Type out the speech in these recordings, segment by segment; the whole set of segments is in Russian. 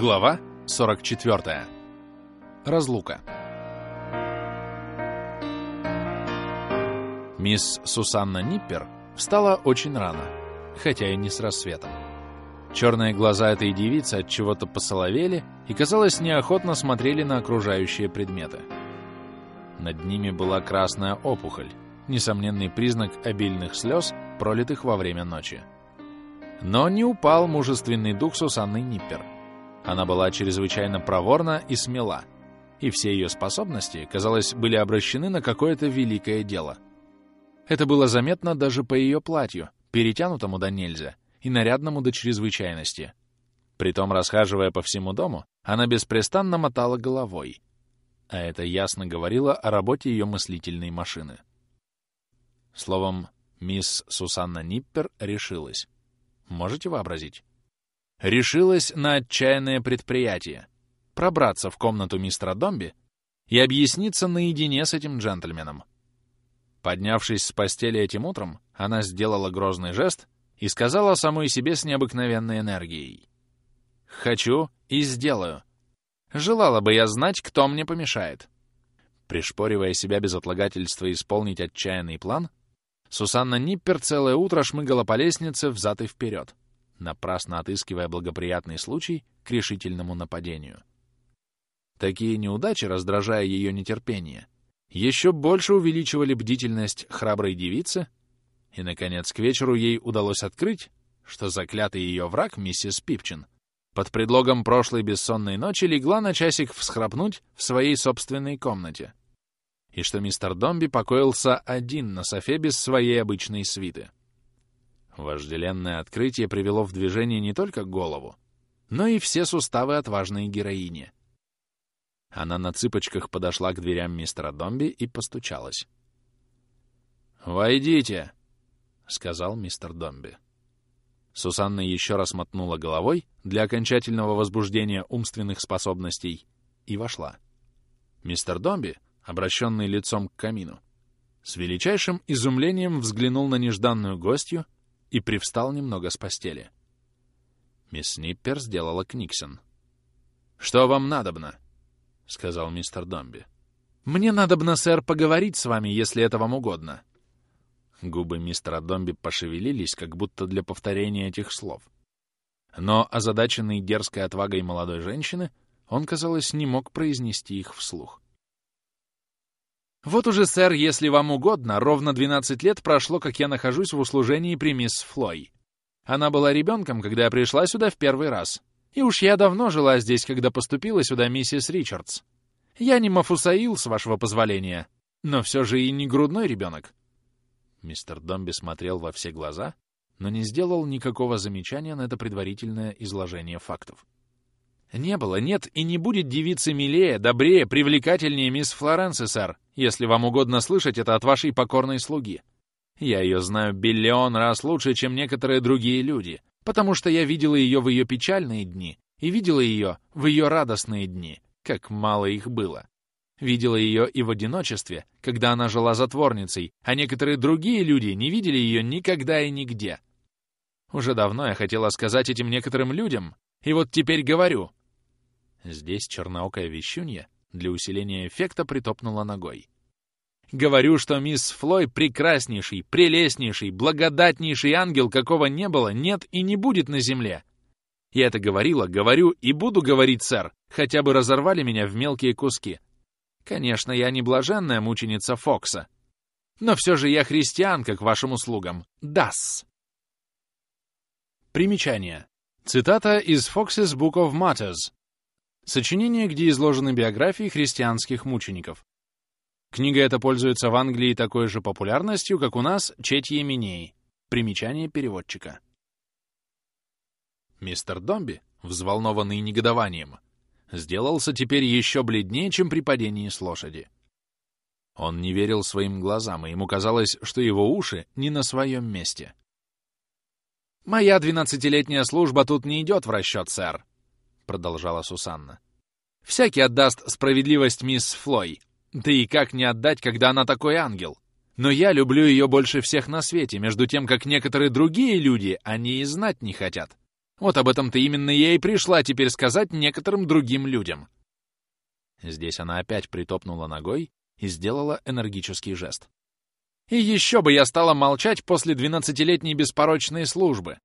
Глава 44. Разлука. Мисс Сусанна Ниппер встала очень рано, хотя и не с рассветом. Черные глаза этой девицы от чего-то посоловели и, казалось, неохотно смотрели на окружающие предметы. Над ними была красная опухоль, несомненный признак обильных слез, пролитых во время ночи. Но не упал мужественный дух Сусанны Ниппер. Она была чрезвычайно проворна и смела, и все ее способности, казалось, были обращены на какое-то великое дело. Это было заметно даже по ее платью, перетянутому до нельзя и нарядному до чрезвычайности. Притом, расхаживая по всему дому, она беспрестанно мотала головой, а это ясно говорило о работе ее мыслительной машины. Словом, мисс Сусанна Ниппер решилась. Можете вообразить? Решилась на отчаянное предприятие — пробраться в комнату мистера Домби и объясниться наедине с этим джентльменом. Поднявшись с постели этим утром, она сделала грозный жест и сказала самой себе с необыкновенной энергией. «Хочу и сделаю. Желала бы я знать, кто мне помешает». Пришпоривая себя без отлагательства исполнить отчаянный план, Сусанна Ниппер целое утро шмыгала по лестнице взад и вперед, напрасно отыскивая благоприятный случай к решительному нападению. Такие неудачи, раздражая ее нетерпение, еще больше увеличивали бдительность храброй девицы, и, наконец, к вечеру ей удалось открыть, что заклятый ее враг, миссис Пипчин, под предлогом прошлой бессонной ночи легла на часик всхрапнуть в своей собственной комнате, и что мистер Домби покоился один на софе без своей обычной свиты. Вожделенное открытие привело в движение не только голову, но и все суставы отважной героини. Она на цыпочках подошла к дверям мистера Домби и постучалась. «Войдите!» — сказал мистер Домби. Сусанна еще раз мотнула головой для окончательного возбуждения умственных способностей и вошла. Мистер Домби, обращенный лицом к камину, с величайшим изумлением взглянул на нежданную гостью и привстал немного с постели. Мисс Ниппер сделала книксон. «Что вам надобно?» — сказал мистер Домби. «Мне надобно, сэр, поговорить с вами, если это вам угодно». Губы мистера Домби пошевелились, как будто для повторения этих слов. Но, озадаченный дерзкой отвагой молодой женщины, он, казалось, не мог произнести их вслух. Вот уже, сэр, если вам угодно, ровно 12 лет прошло, как я нахожусь в услужении при мисс Флой. Она была ребенком, когда я пришла сюда в первый раз. И уж я давно жила здесь, когда поступила сюда миссис Ричардс. Я не Мафусаил, с вашего позволения, но все же и не грудной ребенок. Мистер Домби смотрел во все глаза, но не сделал никакого замечания на это предварительное изложение фактов. Не было, нет и не будет девицы милее, добрее, привлекательнее мисс Флоренции, сэр, если вам угодно слышать это от вашей покорной слуги. Я ее знаю биллион раз лучше, чем некоторые другие люди, потому что я видела ее в ее печальные дни и видела ее в ее радостные дни, как мало их было. Видела ее и в одиночестве, когда она жила затворницей, а некоторые другие люди не видели ее никогда и нигде. Уже давно я хотела сказать этим некоторым людям, и вот теперь говорю, Здесь черноокая вещунья для усиления эффекта притопнула ногой. Говорю, что мисс Флой прекраснейший, прелестнейший, благодатнейший ангел, какого не было, нет и не будет на земле. Я это говорила, говорю и буду говорить, сэр, хотя бы разорвали меня в мелкие куски. Конечно, я не блаженная мученица Фокса, но все же я христианка к вашим услугам. Дас. Примечание. Цитата из Fox's Book of Martyrs, Сочинение, где изложены биографии христианских мучеников. Книга эта пользуется в Англии такой же популярностью, как у нас Четье Минеи. Примечание переводчика. Мистер Домби, взволнованный негодованием, сделался теперь еще бледнее, чем при падении с лошади. Он не верил своим глазам, и ему казалось, что его уши не на своем месте. «Моя двенадцатилетняя служба тут не идет в расчет, сэр», продолжала Сусанна. «Всякий отдаст справедливость мисс Флой. Да и как не отдать, когда она такой ангел? Но я люблю ее больше всех на свете, между тем, как некоторые другие люди они и знать не хотят. Вот об этом-то именно я и пришла теперь сказать некоторым другим людям. Здесь она опять притопнула ногой и сделала энергический жест. И еще бы я стала молчать после двенадцатилетней беспорочной службы.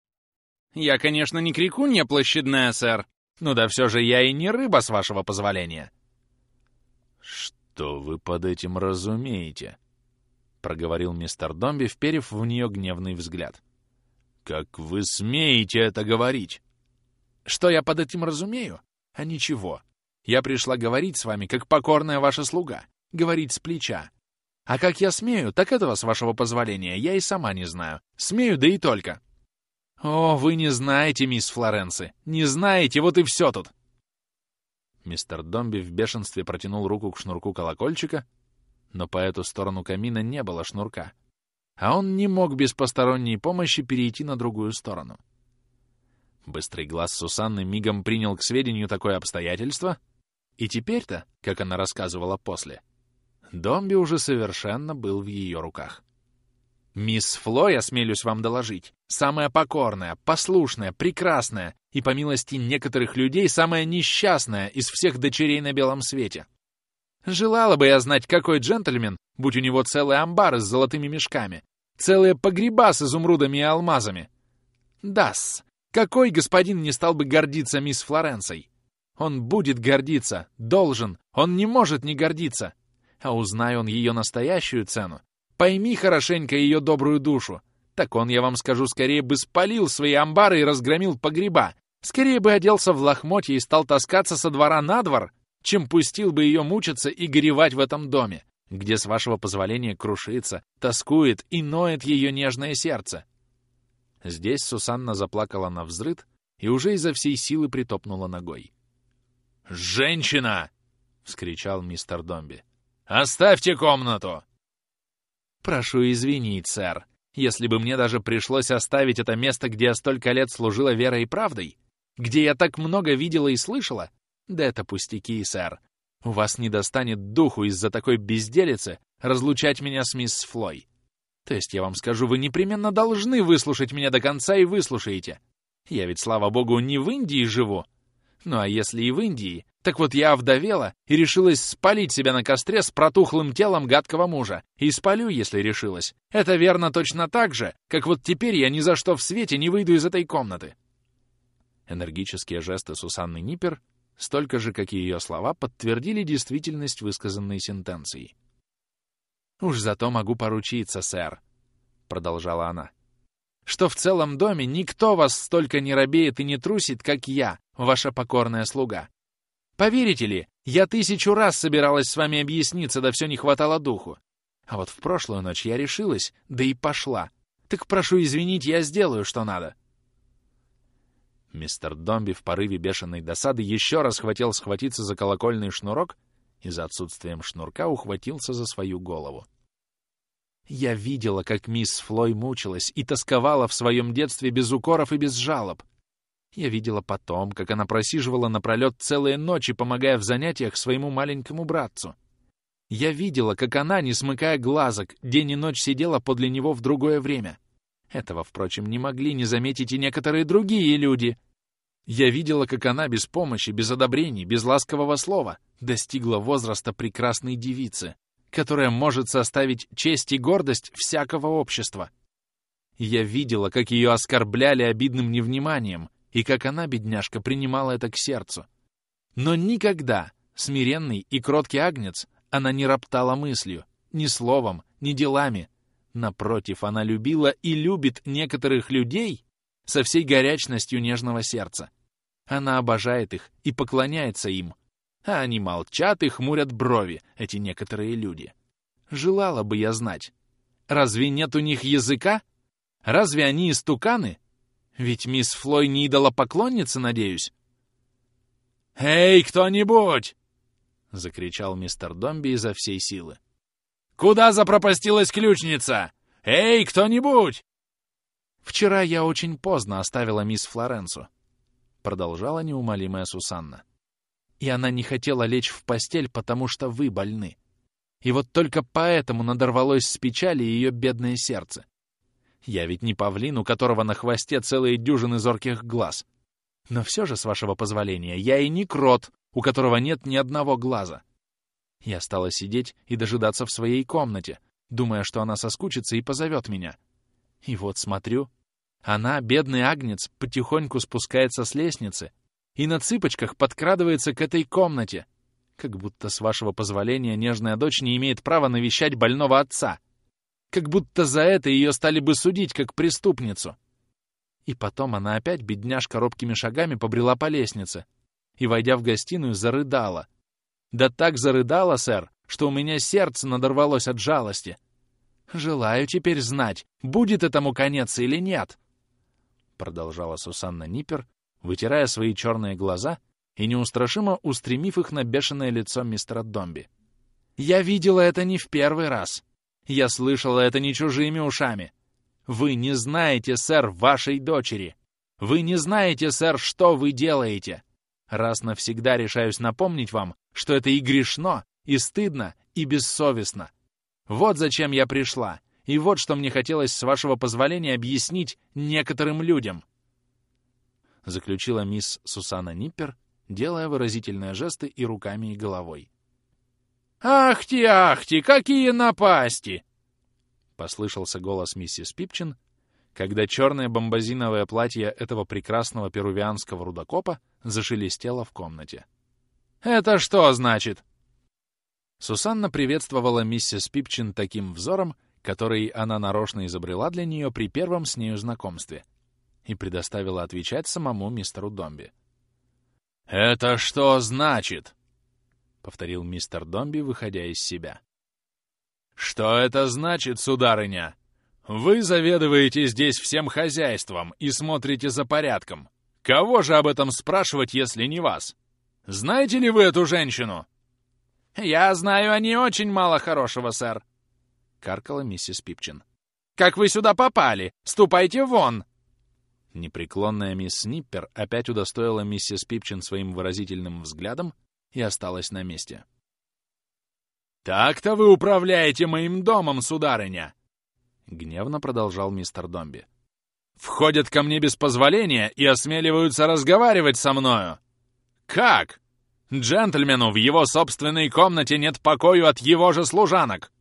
Я, конечно, не крикунья площадная, сэр, но да все же я и не рыба, с вашего позволения. Что вы под этим разумеете? проговорил мистер Домби, вперев в нее гневный взгляд. «Как вы смеете это говорить?» «Что я под этим разумею? А ничего. Я пришла говорить с вами, как покорная ваша слуга, говорить с плеча. А как я смею, так этого, с вашего позволения, я и сама не знаю. Смею, да и только». «О, вы не знаете, мисс Флоренци, не знаете, вот и все тут!» Мистер Домби в бешенстве протянул руку к шнурку колокольчика, но по эту сторону камина не было шнурка, а он не мог без посторонней помощи перейти на другую сторону. Быстрый глаз Сусанны мигом принял к сведению такое обстоятельство, и теперь-то, как она рассказывала после, Домби уже совершенно был в ее руках. Мисс Флой, осмелюсь вам доложить, самая покорная, послушная, прекрасная и, по милости некоторых людей, самая несчастная из всех дочерей на белом свете. Желала бы я знать, какой джентльмен, будь у него целые амбары с золотыми мешками, целые погреба с изумрудами и алмазами. Дас, какой господин не стал бы гордиться мисс Флоренцией? Он будет гордиться, должен, он не может не гордиться. А узнай он ее настоящую цену, пойми хорошенько ее добрую душу, так он, я вам скажу, скорее бы спалил свои амбары и разгромил погреба, скорее бы оделся в лохмотье и стал таскаться со двора на двор, чем пустил бы ее мучиться и горевать в этом доме, где, с вашего позволения, крушится, тоскует и ноет ее нежное сердце. Здесь Сусанна заплакала на взрыд и уже изо всей силы притопнула ногой. «Женщина!» — вскричал мистер Домби. «Оставьте комнату!» «Прошу извинить, сэр, если бы мне даже пришлось оставить это место, где я столько лет служила верой и правдой, где я так много видела и слышала, да это пустяки, сэр. У вас не достанет духу из-за такой безделицы разлучать меня с мисс Флой. То есть, я вам скажу, вы непременно должны выслушать меня до конца и выслушаете. Я ведь, слава богу, не в Индии живу. Ну а если и в Индии, так вот я овдовела и решилась спалить себя на костре с протухлым телом гадкого мужа. И спалю, если решилась. Это верно точно так же, как вот теперь я ни за что в свете не выйду из этой комнаты. Энергические жесты Сусанны Ниппер столько же, как и ее слова, подтвердили действительность высказанной сентенции. «Уж зато могу поручиться, сэр», — продолжала она, «что в целом доме никто вас столько не робеет и не трусит, как я, ваша покорная слуга. Поверите ли, я тысячу раз собиралась с вами объясниться, да все не хватало духу. А вот в прошлую ночь я решилась, да и пошла. Так прошу извинить, я сделаю, что надо. Мистер Домби в порыве бешеной досады еще раз хотел схватиться за колокольный шнурок и за отсутствием шнурка ухватился за свою голову. Я видела, как мисс Флой мучилась и тосковала в своем детстве без укоров и без жалоб. Я видела потом, как она просиживала напролет целые ночи, помогая в занятиях своему маленькому братцу. Я видела, как она, не смыкая глазок, день и ночь сидела подле него в другое время. Этого, впрочем, не могли не заметить и некоторые другие люди. Я видела, как она без помощи, без одобрений, без ласкового слова достигла возраста прекрасной девицы, которая может составить честь и гордость всякого общества. Я видела, как ее оскорбляли обидным невниманием, и как она, бедняжка, принимала это к сердцу. Но никогда, смиренный и кроткий агнец, она не роптала мыслью, ни словом, ни делами, Напротив, она любила и любит некоторых людей со всей горячностью нежного сердца. Она обожает их и поклоняется им. А они молчат и хмурят брови, эти некоторые люди. Желала бы я знать. Разве нет у них языка? Разве они истуканы? Ведь мисс Флой не идолопоклонница, надеюсь? «Эй, кто-нибудь!» — закричал мистер Домби изо всей силы. Куда запропастилась ключница? Эй, кто-нибудь!» «Вчера я очень поздно оставила мисс Флоренцу», — продолжала неумолимая Сусанна. «И она не хотела лечь в постель, потому что вы больны. И вот только поэтому надорвалось с печали ее бедное сердце. Я ведь не павлин, у которого на хвосте целые дюжины зорких глаз. Но все же, с вашего позволения, я и не крот, у которого нет ни одного глаза. Я стала сидеть и дожидаться в своей комнате, думая, что она соскучится и позовет меня. И вот смотрю, она, бедный агнец, потихоньку спускается с лестницы и на цыпочках подкрадывается к этой комнате, как будто, с вашего позволения, нежная дочь не имеет права навещать больного отца. Как будто за это ее стали бы судить как преступницу. И потом она опять, бедняжка, робкими шагами побрела по лестнице и, войдя в гостиную, зарыдала. Да так зарыдала, сэр, что у меня сердце надорвалось от жалости. Желаю теперь знать, будет этому конец или нет. Продолжала Сусанна Ниппер, вытирая свои черные глаза и неустрашимо устремив их на бешеное лицо мистера Домби. «Я видела это не в первый раз. Я слышала это не чужими ушами. Вы не знаете, сэр, вашей дочери. Вы не знаете, сэр, что вы делаете. Раз навсегда решаюсь напомнить вам, что это и грешно, и стыдно, и бессовестно. Вот зачем я пришла, и вот что мне хотелось, с вашего позволения, объяснить некоторым людям. Заключила мисс Сусана Ниппер, делая выразительные жесты и руками, и головой. «Ахти, ахти, какие напасти!» Послышался голос миссис Пипчин, когда черное бомбазиновое платье этого прекрасного перувианского рудокопа зашелестело в комнате. «Это что значит?» Сусанна приветствовала миссис Пипчин таким взором, который она нарочно изобрела для нее при первом с нею знакомстве, и предоставила отвечать самому мистеру Домби. «Это что значит?» — повторил мистер Домби, выходя из себя. «Что это значит, сударыня? Вы заведуете здесь всем хозяйством и смотрите за порядком. Кого же об этом спрашивать, если не вас? Знаете ли вы эту женщину?» «Я знаю о ней очень мало хорошего, сэр», — каркала миссис Пипчин. «Как вы сюда попали? Ступайте вон!» Непреклонная мисс Сниппер опять удостоила миссис Пипчин своим выразительным взглядом и осталась на месте. «Так-то вы управляете моим домом, сударыня!» Гневно продолжал мистер Домби. «Входят ко мне без позволения и осмеливаются разговаривать со мною! Как? Джентльмену в его собственной комнате нет покою от его же служанок!»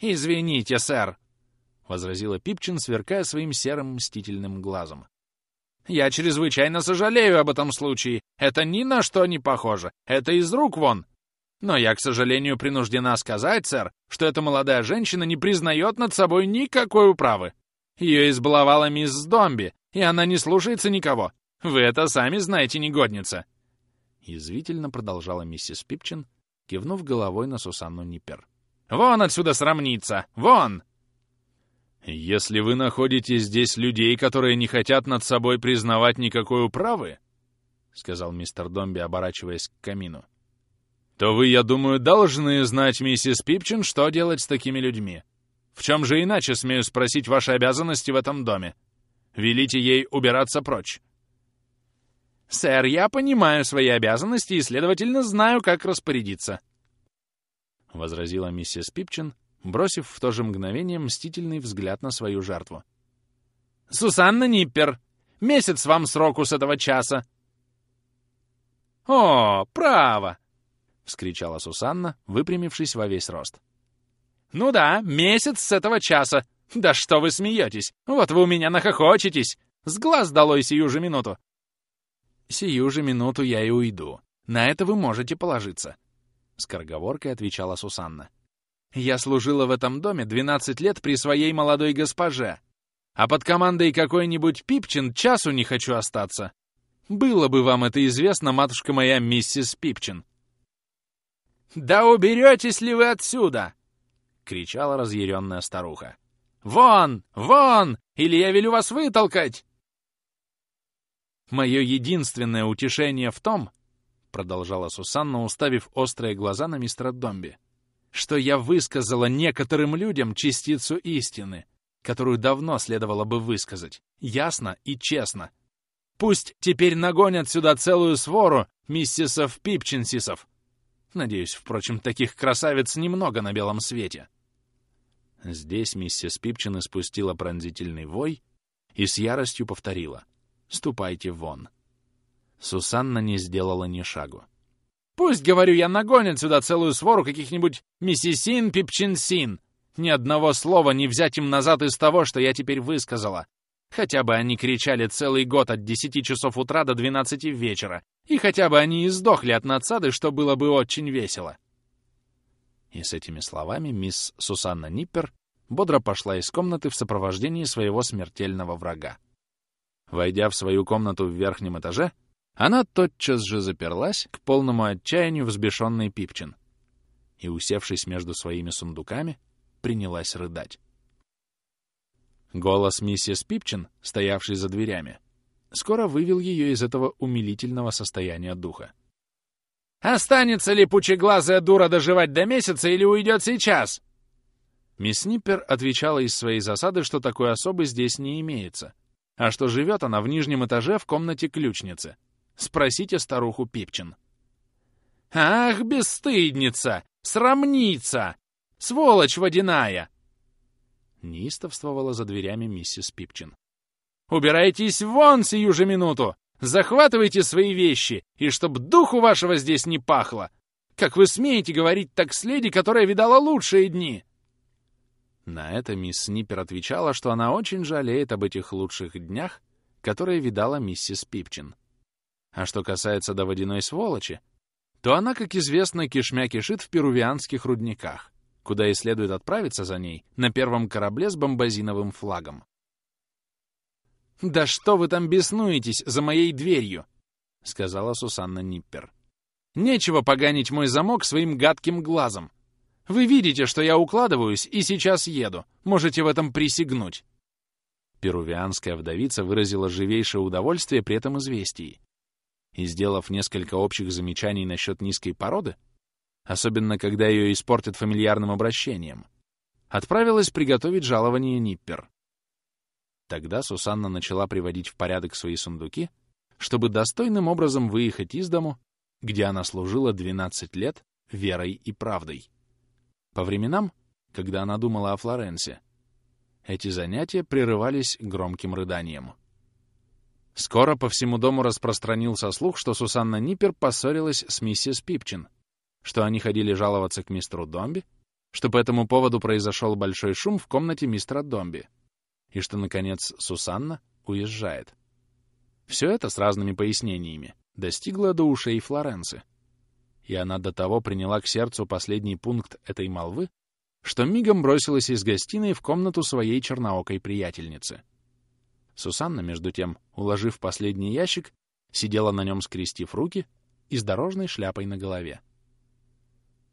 «Извините, сэр», — возразила Пипчин, сверкая своим серым мстительным глазом. Я чрезвычайно сожалею об этом случае. Это ни на что не похоже. Это из рук вон. Но я, к сожалению, принуждена сказать, сэр, что эта молодая женщина не признает над собой никакой управы. Ее избаловала мисс Домби, и она не слушается никого. Вы это сами знаете, негодница. Язвительно продолжала миссис Пипчин, кивнув головой на Сусанну Ниппер. «Вон отсюда срамница! Вон!» «Если вы находите здесь людей, которые не хотят над собой признавать никакой управы, — сказал мистер Домби, оборачиваясь к камину, — то вы, я думаю, должны знать, миссис Пипчин, что делать с такими людьми. В чем же иначе, смею спросить, ваши обязанности в этом доме? Велите ей убираться прочь». «Сэр, я понимаю свои обязанности и, следовательно, знаю, как распорядиться», — возразила миссис Пипчин, бросив в то же мгновение мстительный взгляд на свою жертву. «Сусанна Ниппер! Месяц вам сроку с этого часа!» «О, право!» — вскричала Сусанна, выпрямившись во весь рост. «Ну да, месяц с этого часа! Да что вы смеетесь! Вот вы у меня нахохочетесь! С глаз долой сию же минуту!» «Сию же минуту я и уйду. На это вы можете положиться», — скороговоркой отвечала Сусанна. Я служила в этом доме 12 лет при своей молодой госпоже, а под командой какой-нибудь Пипчин часу не хочу остаться. Было бы вам это известно, матушка моя миссис Пипчин. «Да уберетесь ли вы отсюда?» — кричала разъяренная старуха. «Вон! Вон! Или я велю вас вытолкать!» «Мое единственное утешение в том, — продолжала Сусанна, уставив острые глаза на мистера Домби, — что я высказала некоторым людям частицу истины, которую давно следовало бы высказать, ясно и честно. Пусть теперь нагонят сюда целую свору миссисов Пипчинсисов. Надеюсь, впрочем, таких красавиц немного на белом свете. Здесь миссис Пипчин испустила пронзительный вой и с яростью повторила «Ступайте вон». Сусанна не сделала ни шагу. «Пусть, говорю я, нагонят сюда целую свору каких-нибудь миссисин, пипчинсин. Ни одного слова не взять им назад из того, что я теперь высказала. Хотя бы они кричали целый год от 10 часов утра до 12 вечера, и хотя бы они и сдохли от надсады, что было бы очень весело. И с этими словами мисс Сусанна Ниппер бодро пошла из комнаты в сопровождении своего смертельного врага. Войдя в свою комнату в верхнем этаже, она тотчас же заперлась к полному отчаянию взбешенный Пипчин и, усевшись между своими сундуками, принялась рыдать. Голос миссис Пипчин, стоявший за дверями, скоро вывел ее из этого умилительного состояния духа. «Останется ли пучеглазая дура доживать до месяца или уйдет сейчас?» Мисс Ниппер отвечала из своей засады, что такой особы здесь не имеется, а что живет она в нижнем этаже в комнате ключницы. Спросите старуху Пипчин. «Ах, бесстыдница! Срамница! Сволочь водяная!» Неистовствовала за дверями миссис Пипчин. «Убирайтесь вон сию же минуту! Захватывайте свои вещи, и чтоб духу вашего здесь не пахло! Как вы смеете говорить так с леди, которая видала лучшие дни?» На это мисс Сниппер отвечала, что она очень жалеет об этих лучших днях, которые видала миссис Пипчин. А что касается до водяной сволочи, то она, как известно, кишмя кишит в перувианских рудниках, куда и следует отправиться за ней на первом корабле с бомбазиновым флагом. «Да что вы там беснуетесь за моей дверью?» — сказала Сусанна Ниппер. «Нечего поганить мой замок своим гадким глазом. Вы видите, что я укладываюсь и сейчас еду. Можете в этом присягнуть». Перувианская вдовица выразила живейшее удовольствие при этом известии. И, сделав несколько общих замечаний насчет низкой породы, особенно когда ее испортят фамильярным обращением, отправилась приготовить жалование Ниппер. Тогда Сусанна начала приводить в порядок свои сундуки, чтобы достойным образом выехать из дому, где она служила 12 лет верой и правдой. По временам, когда она думала о Флоренсе, эти занятия прерывались громким рыданием. Скоро по всему дому распространился слух, что Сусанна Ниппер поссорилась с миссис Пипчин, что они ходили жаловаться к мистеру Домби, что по этому поводу произошел большой шум в комнате мистера Домби, и что, наконец, Сусанна уезжает. Все это с разными пояснениями достигло до ушей Флоренции и она до того приняла к сердцу последний пункт этой молвы, что мигом бросилась из гостиной в комнату своей черноокой приятельницы. Сусанна, между тем, уложив последний ящик, сидела на нем, скрестив руки и с дорожной шляпой на голове.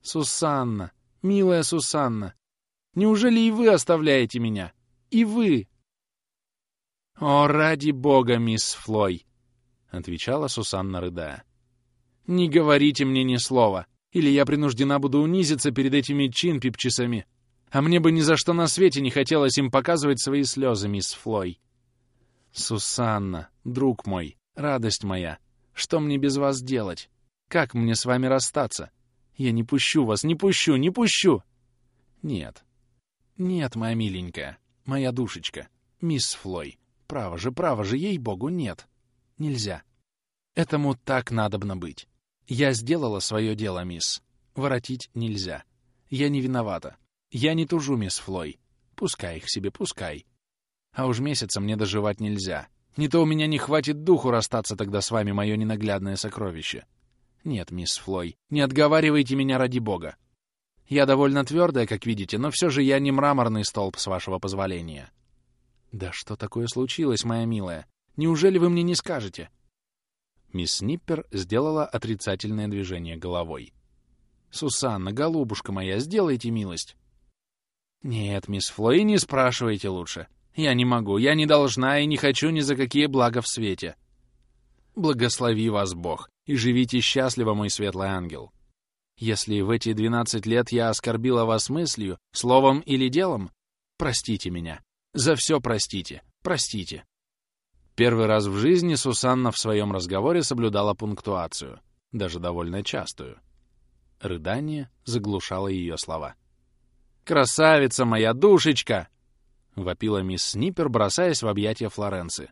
«Сусанна! Милая Сусанна! Неужели и вы оставляете меня? И вы!» «О, ради бога, мисс Флой!» — отвечала Сусанна, рыдая. Не говорите мне ни слова, или я принуждена буду унизиться перед этими чинпипчисами. А мне бы ни за что на свете не хотелось им показывать свои слезы, мисс Флой. Сусанна, друг мой, радость моя, что мне без вас делать? Как мне с вами расстаться? Я не пущу вас, не пущу, не пущу! Нет. Нет, моя миленькая, моя душечка, мисс Флой. Право же, право же, ей-богу, нет. Нельзя. Этому так надобно быть. Я сделала свое дело, мисс. Воротить нельзя. Я не виновата. Я не тужу, мисс Флой. Пускай их себе, пускай. А уж месяца мне доживать нельзя. Не то у меня не хватит духу расстаться тогда с вами, мое ненаглядное сокровище. Нет, мисс Флой, не отговаривайте меня ради бога. Я довольно твердая, как видите, но все же я не мраморный столб, с вашего позволения. Да что такое случилось, моя милая? Неужели вы мне не скажете? Мисс Ниппер сделала отрицательное движение головой. «Сусанна, голубушка моя, сделайте милость!» «Нет, мисс Флои, не спрашивайте лучше. Я не могу, я не должна и не хочу ни за какие блага в свете. Благослови вас Бог, и живите счастливо, мой светлый ангел. Если в эти двенадцать лет я оскорбила вас мыслью, словом или делом, простите меня. За все простите, простите. Первый раз в жизни Сусанна в своем разговоре соблюдала пунктуацию, даже довольно частую. Рыдание заглушало ее слова. «Красавица моя душечка!» — вопила мисс Сниппер, бросаясь в объятия Флоренции.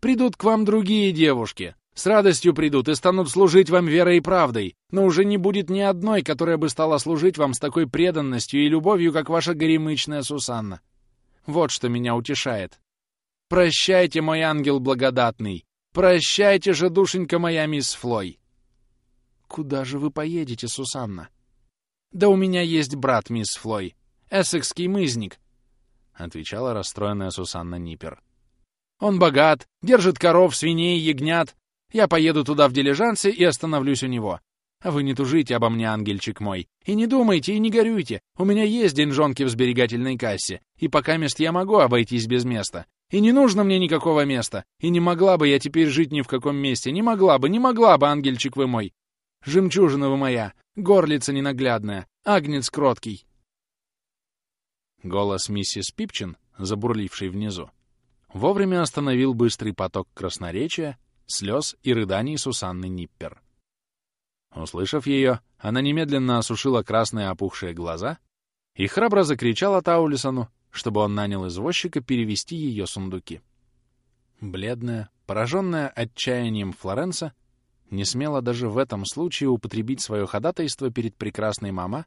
«Придут к вам другие девушки. С радостью придут и станут служить вам верой и правдой, но уже не будет ни одной, которая бы стала служить вам с такой преданностью и любовью, как ваша горемычная Сусанна. Вот что меня утешает. Прощайте, мой ангел благодатный! Прощайте же, душенька моя, мисс Флой!» «Куда же вы поедете, Сусанна?» «Да у меня есть брат, мисс Флой, эссекский мызник», — отвечала расстроенная Сусанна Ниппер. «Он богат, держит коров, свиней, ягнят. Я поеду туда в дилижансе и остановлюсь у него. Вы не тужите обо мне, ангельчик мой, и не думайте, и не горюйте. У меня есть деньжонки в сберегательной кассе, и пока мест я могу обойтись без места. И не нужно мне никакого места. И не могла бы я теперь жить ни в каком месте. Не могла бы, не могла бы, ангельчик вы мой. Жемчужина вы моя, горлица ненаглядная, агнец кроткий. Голос миссис Пипчин, забурливший внизу, вовремя остановил быстрый поток красноречия, слез и рыданий Сусанны Ниппер. Услышав ее, она немедленно осушила красные опухшие глаза и храбро закричала Таулисону, чтобы он нанял извозчика перевести ее сундуки. Бледная, пораженная отчаянием Флоренса, не смела даже в этом случае употребить свое ходатайство перед прекрасной мама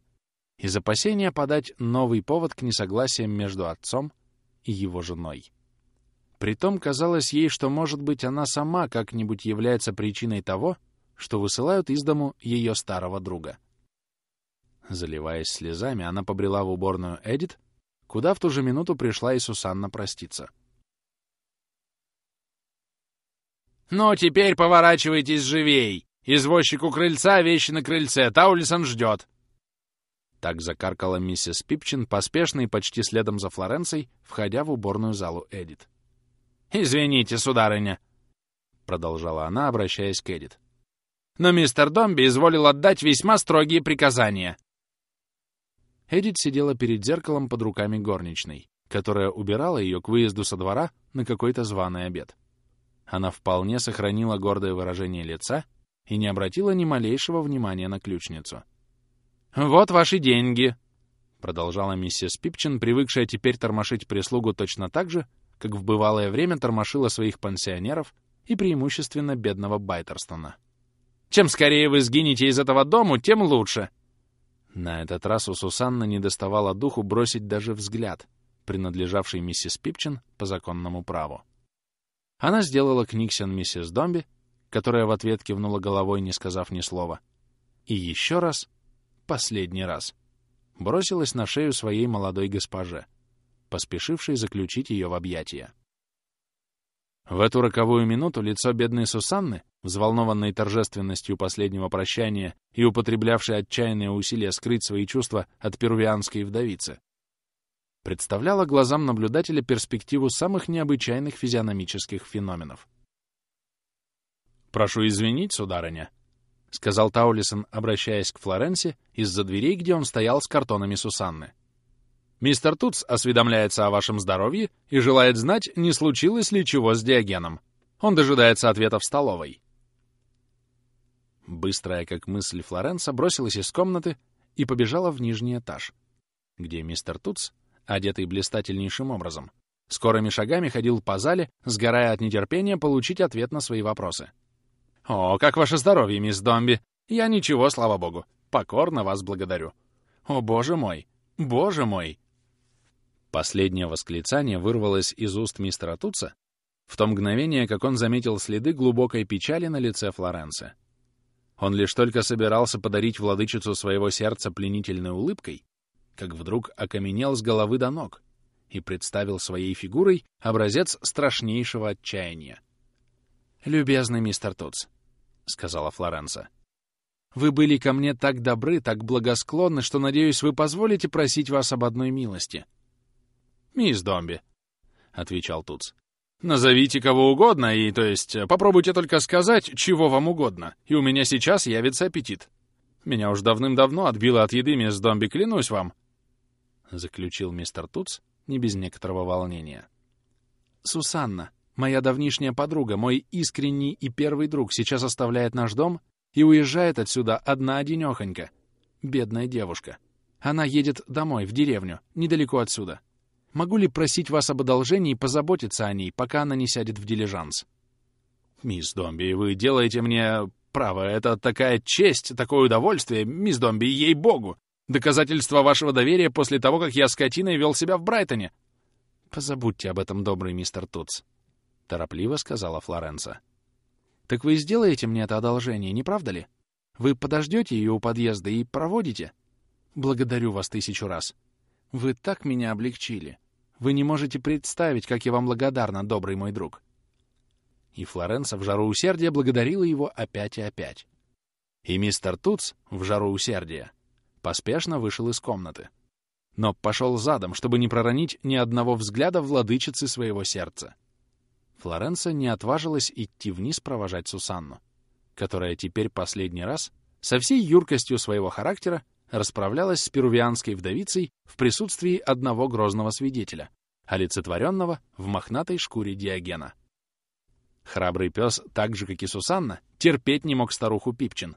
из опасения подать новый повод к несогласиям между отцом и его женой. Притом казалось ей, что, может быть, она сама как-нибудь является причиной того, что высылают из дому ее старого друга. Заливаясь слезами, она побрела в уборную Эдит, куда в ту же минуту пришла и Сусанна проститься. «Ну, теперь поворачивайтесь живей! Извозчик у крыльца, вещи на крыльце, Таулисон ждет!» Так закаркала миссис Пипчин, поспешно и почти следом за Флоренцией, входя в уборную залу Эдит. «Извините, сударыня!» — продолжала она, обращаясь к Эдит. «Но мистер Домби изволил отдать весьма строгие приказания. Эдит сидела перед зеркалом под руками горничной, которая убирала ее к выезду со двора на какой-то званый обед. Она вполне сохранила гордое выражение лица и не обратила ни малейшего внимания на ключницу. «Вот ваши деньги!» — продолжала миссис Пипчин, привыкшая теперь тормошить прислугу точно так же, как в бывалое время тормошила своих пансионеров и преимущественно бедного Байтерстона. «Чем скорее вы сгинете из этого дому, тем лучше!» На этот раз у Сусанны не доставало духу бросить даже взгляд, принадлежавший миссис Пипчин по законному праву. Она сделала книгсен миссис Домби, которая в ответ кивнула головой, не сказав ни слова, и еще раз, последний раз, бросилась на шею своей молодой госпоже, поспешившей заключить ее в объятия. В эту роковую минуту лицо бедной Сусанны, взволнованной торжественностью последнего прощания и употреблявшей отчаянные усилия скрыть свои чувства от перувианской вдовицы, представляло глазам наблюдателя перспективу самых необычайных физиономических феноменов. «Прошу извинить, сударыня», — сказал Таулисон, обращаясь к Флоренсе из-за дверей, где он стоял с картонами Сусанны. Мистер Туц осведомляется о вашем здоровье и желает знать, не случилось ли чего с Диогеном. Он дожидается ответа в столовой. Быстрая, как мысль, Флоренса бросилась из комнаты и побежала в нижний этаж, где мистер Туц, одетый блистательнейшим образом, скорыми шагами ходил по зале, сгорая от нетерпения получить ответ на свои вопросы. «О, как ваше здоровье, мисс Домби! Я ничего, слава богу. Покорно вас благодарю. О, боже мой! Боже мой!» Последнее восклицание вырвалось из уст мистера Туца в то мгновение, как он заметил следы глубокой печали на лице Флоренса. Он лишь только собирался подарить владычицу своего сердца пленительной улыбкой, как вдруг окаменел с головы до ног и представил своей фигурой образец страшнейшего отчаяния. «Любезный мистер Туц», — сказала Флоренса, — «вы были ко мне так добры, так благосклонны, что, надеюсь, вы позволите просить вас об одной милости». «Мисс Домби», — отвечал Туц. «Назовите кого угодно, и, то есть, попробуйте только сказать, чего вам угодно, и у меня сейчас явится аппетит. Меня уж давным-давно отбило от еды, мисс Домби, клянусь вам», — заключил мистер Туц не без некоторого волнения. «Сусанна, моя давнишняя подруга, мой искренний и первый друг, сейчас оставляет наш дом и уезжает отсюда одна-одинёхонька. Бедная девушка. Она едет домой, в деревню, недалеко отсюда. Могу ли просить вас об одолжении и позаботиться о ней, пока она не сядет в дилижанс?» Мисс Домби, вы делаете мне право. Это такая честь, такое удовольствие, мисс Домби, ей-богу. Доказательство вашего доверия после того, как я скотиной вел себя в Брайтоне. Позабудьте об этом, добрый мистер Тутс, — торопливо сказала Флоренса. Так вы сделаете мне это одолжение, не правда ли? Вы подождете ее у подъезда и проводите? Благодарю вас тысячу раз. Вы так меня облегчили. Вы не можете представить, как я вам благодарна, добрый мой друг. И Флоренса в жару усердия благодарила его опять и опять. И мистер Туц в жару усердия поспешно вышел из комнаты. Но пошел задом, чтобы не проронить ни одного взгляда владычицы своего сердца. Флоренса не отважилась идти вниз провожать Сусанну, которая теперь последний раз со всей юркостью своего характера расправлялась с перувианской вдовицей в присутствии одного грозного свидетеля, олицетворенного в мохнатой шкуре Диогена. Храбрый пес, так же, как и Сусанна, терпеть не мог старуху Пипчин.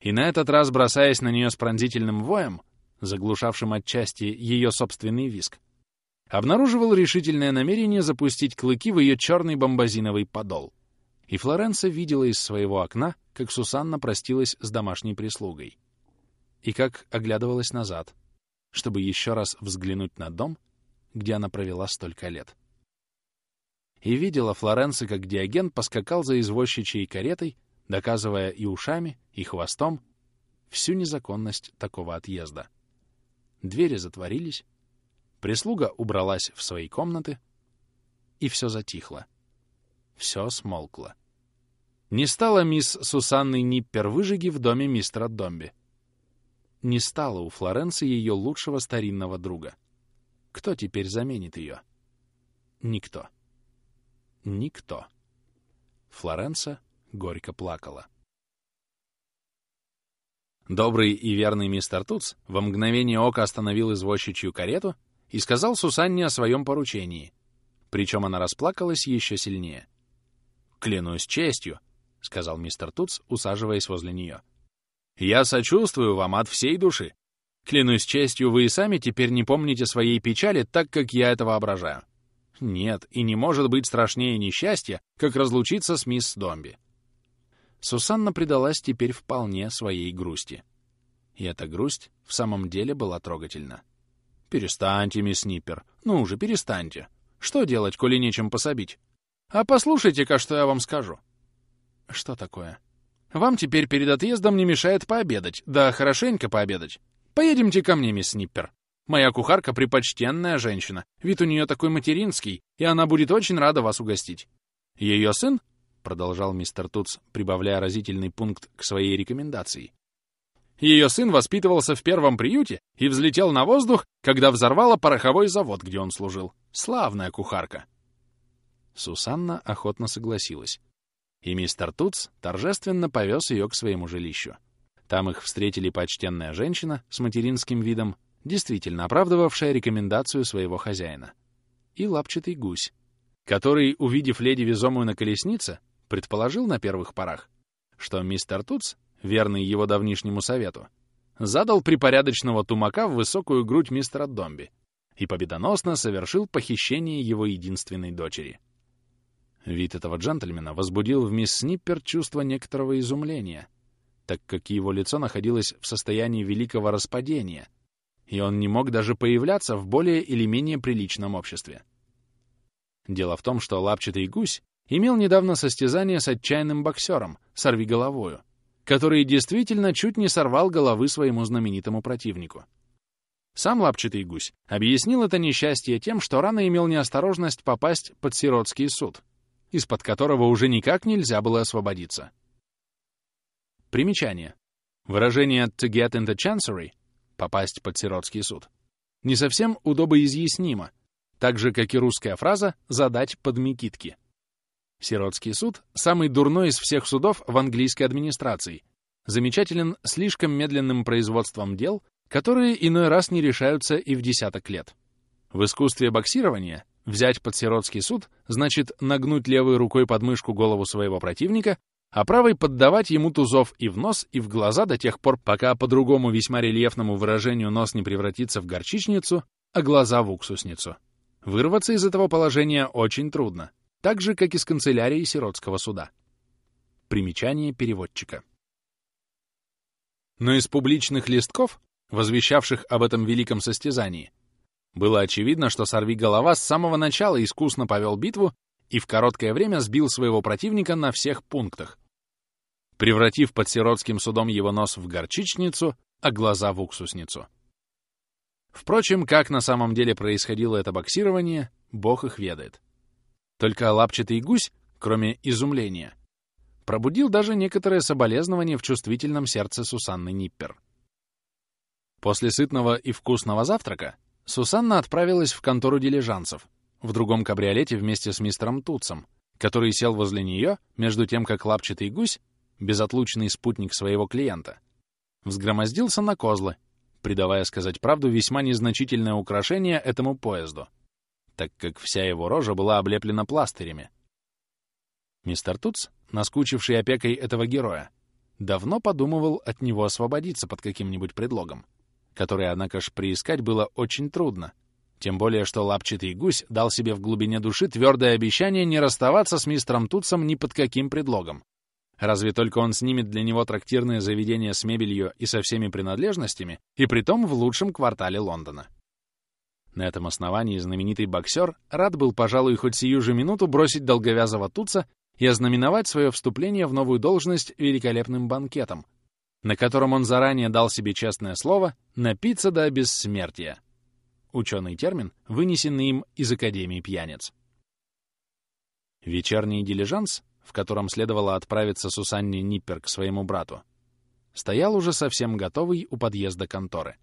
И на этот раз, бросаясь на нее с пронзительным воем, заглушавшим отчасти ее собственный виск, обнаруживал решительное намерение запустить клыки в ее черный бомбазиновый подол. И Флоренса видела из своего окна, как Сусанна простилась с домашней прислугой. И как оглядывалась назад, чтобы еще раз взглянуть на дом, где она провела столько лет и видела Флоренци, как Диоген поскакал за извозчичьей каретой, доказывая и ушами, и хвостом всю незаконность такого отъезда. Двери затворились, прислуга убралась в свои комнаты, и все затихло. Все смолкло. Не стало мисс Сусанны Ниппер выжиги в доме мистера Домби. Не стало у Флоренции ее лучшего старинного друга. Кто теперь заменит ее? Никто. Никто. Флоренса горько плакала. Добрый и верный мистер Туц во мгновение ока остановил извозчичью карету и сказал Сусанне о своем поручении. Причем она расплакалась еще сильнее. «Клянусь честью», — сказал мистер Туц, усаживаясь возле нее. «Я сочувствую вам от всей души. Клянусь честью, вы и сами теперь не помните своей печали так, как я это воображаю. Нет, и не может быть страшнее несчастья, как разлучиться с мисс Домби. Сусанна предалась теперь вполне своей грусти. И эта грусть в самом деле была трогательна. «Перестаньте, мисс Ниппер, ну уже перестаньте. Что делать, коли нечем пособить? А послушайте-ка, что я вам скажу». «Что такое?» «Вам теперь перед отъездом не мешает пообедать, да хорошенько пообедать. Поедемте ко мне, мисс Ниппер. Моя кухарка — припочтенная женщина, вид у нее такой материнский, и она будет очень рада вас угостить. Ее сын, — продолжал мистер Туц, прибавляя разительный пункт к своей рекомендации, ее сын воспитывался в первом приюте и взлетел на воздух, когда взорвало пороховой завод, где он служил. Славная кухарка. Сусанна охотно согласилась. И мистер Туц торжественно повез ее к своему жилищу. Там их встретили почтенная женщина с материнским видом действительно оправдывавшая рекомендацию своего хозяина, и лапчатый гусь, который, увидев леди, везомую на колеснице, предположил на первых порах, что мистер Туц, верный его давнишнему совету, задал припорядочного тумака в высокую грудь мистера Домби и победоносно совершил похищение его единственной дочери. Вид этого джентльмена возбудил в мисс Сниппер чувство некоторого изумления, так как его лицо находилось в состоянии великого распадения — и он не мог даже появляться в более или менее приличном обществе. Дело в том, что лапчатый гусь имел недавно состязание с отчаянным боксером, сорвиголовою, который действительно чуть не сорвал головы своему знаменитому противнику. Сам лапчатый гусь объяснил это несчастье тем, что рано имел неосторожность попасть под сиротский суд, из-под которого уже никак нельзя было освободиться. Примечание. Выражение «to get into chancery» попасть под сиротский суд, не совсем удобоизъяснимо, так же, как и русская фраза «задать под микитки». Сиротский суд — самый дурной из всех судов в английской администрации, замечателен слишком медленным производством дел, которые иной раз не решаются и в десяток лет. В искусстве боксирования взять под сиротский суд значит нагнуть левой рукой под мышку голову своего противника а правой поддавать ему тузов и в нос, и в глаза до тех пор, пока по другому весьма рельефному выражению нос не превратится в горчичницу, а глаза в уксусницу. Вырваться из этого положения очень трудно, так же, как из канцелярии сиротского суда. Примечание переводчика. Но из публичных листков, возвещавших об этом великом состязании, было очевидно, что сорвиголова с самого начала искусно повел битву и в короткое время сбил своего противника на всех пунктах, превратив под сиротским судом его нос в горчичницу, а глаза в уксусницу. Впрочем, как на самом деле происходило это боксирование, бог их ведает. Только лапчатый гусь, кроме изумления, пробудил даже некоторое соболезнование в чувствительном сердце Сусанны Ниппер. После сытного и вкусного завтрака Сусанна отправилась в контору дилижансов, в другом кабриолете вместе с мистером Туцем, который сел возле нее, между тем, как лапчатый гусь, безотлучный спутник своего клиента, взгромоздился на козлы, придавая, сказать правду, весьма незначительное украшение этому поезду, так как вся его рожа была облеплена пластырями. Мистер Туц, наскучивший опекой этого героя, давно подумывал от него освободиться под каким-нибудь предлогом, который, однако ж, приискать было очень трудно, тем более, что лапчатый гусь дал себе в глубине души твердое обещание не расставаться с мистером Тутсом ни под каким предлогом. Разве только он снимет для него трактирное заведение с мебелью и со всеми принадлежностями, и притом в лучшем квартале Лондона. На этом основании знаменитый боксер рад был, пожалуй, хоть сию же минуту бросить долговязого Тутса и ознаменовать свое вступление в новую должность великолепным банкетом, на котором он заранее дал себе честное слово напиться до бессмертия ученый термин, вынесенный им из Академии пьяниц. Вечерний дилижанс, в котором следовало отправиться Сусанне Ниппер к своему брату, стоял уже совсем готовый у подъезда конторы.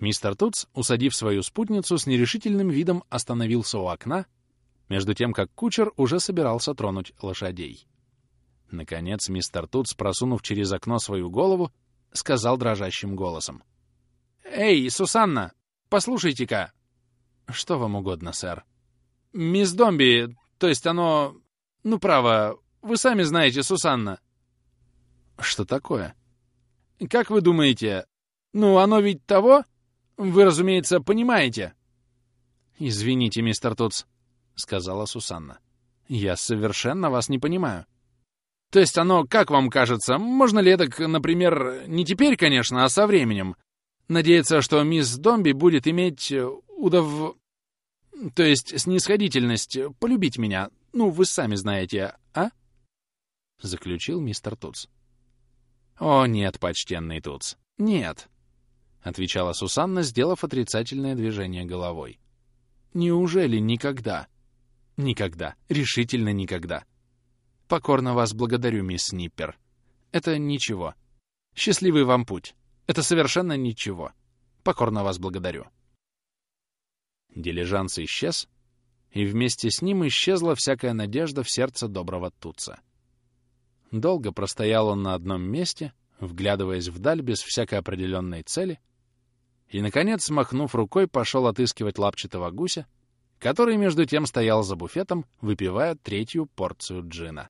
Мистер Туц, усадив свою спутницу, с нерешительным видом остановился у окна, между тем, как кучер уже собирался тронуть лошадей. Наконец, мистер Туц, просунув через окно свою голову, сказал дрожащим голосом. «Эй, Сусанна, Послушайте-ка!» «Что вам угодно, сэр?» «Мисс Домби, то есть оно... Ну, право, вы сами знаете, Сусанна». «Что такое?» «Как вы думаете? Ну, оно ведь того? Вы, разумеется, понимаете». «Извините, мистер Туц», — сказала Сусанна. «Я совершенно вас не понимаю». «То есть оно, как вам кажется, можно ли это, например, не теперь, конечно, а со временем, Надеяться, что мисс Домби будет иметь э, удов... То есть снисходительность полюбить меня. Ну, вы сами знаете, а? Заключил мистер Туц. О, нет, почтенный Туц, нет. — отвечала Сусанна, сделав отрицательное движение головой. «Неужели никогда? Никогда. Решительно никогда. Покорно вас благодарю, мисс Сниппер. Это ничего. Счастливый вам путь. Это совершенно ничего. Покорно вас благодарю. Дилижанс исчез, и вместе с ним исчезла всякая надежда в сердце доброго Туца. Долго простоял он на одном месте, вглядываясь вдаль без всякой определенной цели, и, наконец, махнув рукой, пошел отыскивать лапчатого гуся, который между тем стоял за буфетом, выпивая третью порцию джина.